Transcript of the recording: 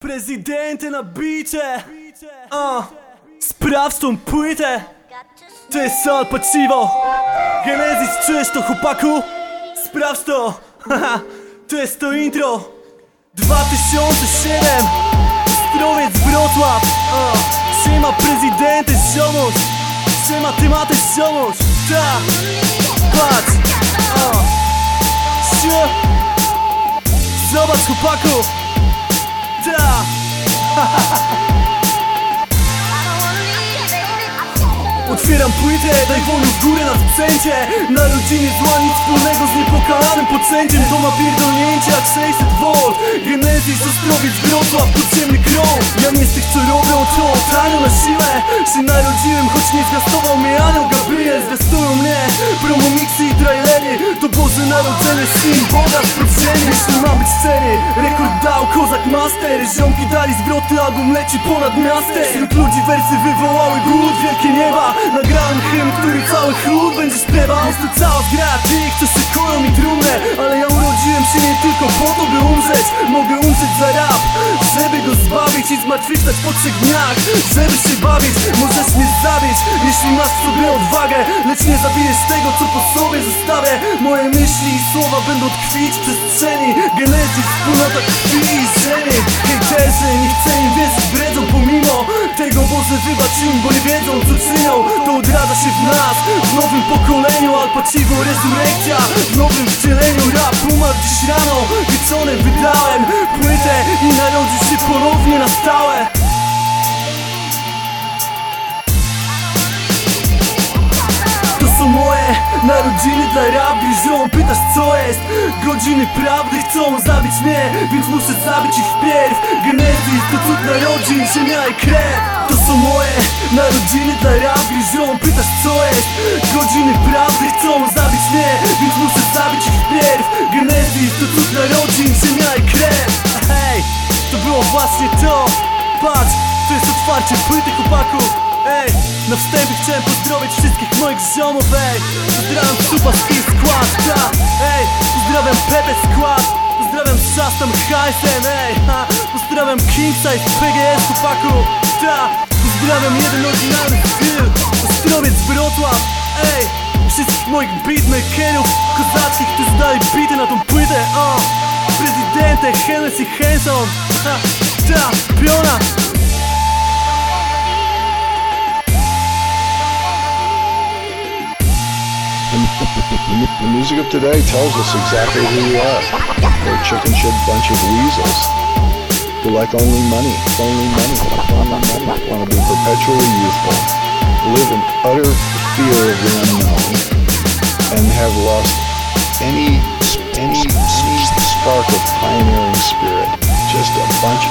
Prezidente nabite, uh, s pravstvom pujte, te so odpačivo, genezis čuješ to hupaku, s pravstvo, haha, to je sto intro, 2007, strovec Wrocław, uh, siema prezidente somos, siema temate somos, da, pač, uh, še, zobacz hupaku, Ta Otwieram płytę, daj wolno w górę na sprzęcie. Narodziny zła, nic wspólnego z niepokalanym pocęciem To ma pierdolnięcie jak 600 V Genesis, Ostrowiec, Wrocław, podziemny krąg Ja nie z tych co robią to tanio na siłę. Się narodziłem, choć nie zwiastował mnie anioł Gabriel Zwiastują mnie promo mixy i trailery To Boże Narodzenie, syn Boga z podziemi Jeśli mam być szczery, rekord dał Kozak Master. Ziomki dali zwroty, album leci ponad miastem Wśród ludzi wersy wywołały głód, wielkie nieba. Nagrałem hymn, który cały chłód będzie śpiewał. Jest to cała gra tych, co szykują mi trumnę. Ale ja urodziłem się nie tylko po to, by umrzeć. Mogę umrzeć za rap, żeby go zbawić I zmartwychwstać po trzech dniach. Żeby się bawić, możesz mnie zabić. Jeśli masz w sobie odwagę Lecz nie zabijesz tego, co po sobie zostawię. Moje myśli i słowa będą tkwić w przestrzeni. Genesis, wspólnota krwi i ziemi. Hejterzy, nie chcę im wierzyć, bredzą pomimo Tego Boże wybacz im, bo nie wiedzą co czynią. To odradza się w nas, w nowym pokoleniu. Al Pacino, rezurekcja, w nowym wcieleniu. Rap umarł dziś rano, wieczorem wydałem Płytę i narodził ponownie na stałe. To są moje narodziny dla rap Ziom, pytasz co jest? Godziny prawdy chcą zabić mnie Więc muszę zabić ich wpierw. Genesis to cud narodzin, ziemia i krew. To są moje narodziny dla rap Ziom, pytasz co jest? Godziny prawdy chcą zabić mnie Więc muszę zabić ich wpierw. Genesis to cud narodzin, ziemia i krew właśnie to Patrz, to jest otwarcie płyty chłopaku. Ej, na wstępie chciałem pozdrowić wszystkich moich ziomów, ej. Pozdrawiam Supa Skill Skład, ta, ej Pozdrawiam Pepe Skład Pozdrawiam Shastam Hajsen, ej. Ha. Pozdrawiam Kingsize PGS chłopaku, ta Pozdrawiam jeden oryginalny styl Ostrowiec Wrocław, ej Wszystkich moich beatmakerów kozackich, którzy dali bity na tą płytę, o Hennessy ta, piona The music of today tells us exactly who we are. We're a chicken shit bunch of weasels who like only money, only money, only money, want to be perpetually youthful, live in utter fear of the unknown, and have lost any pioneering spirit. Just a bunch.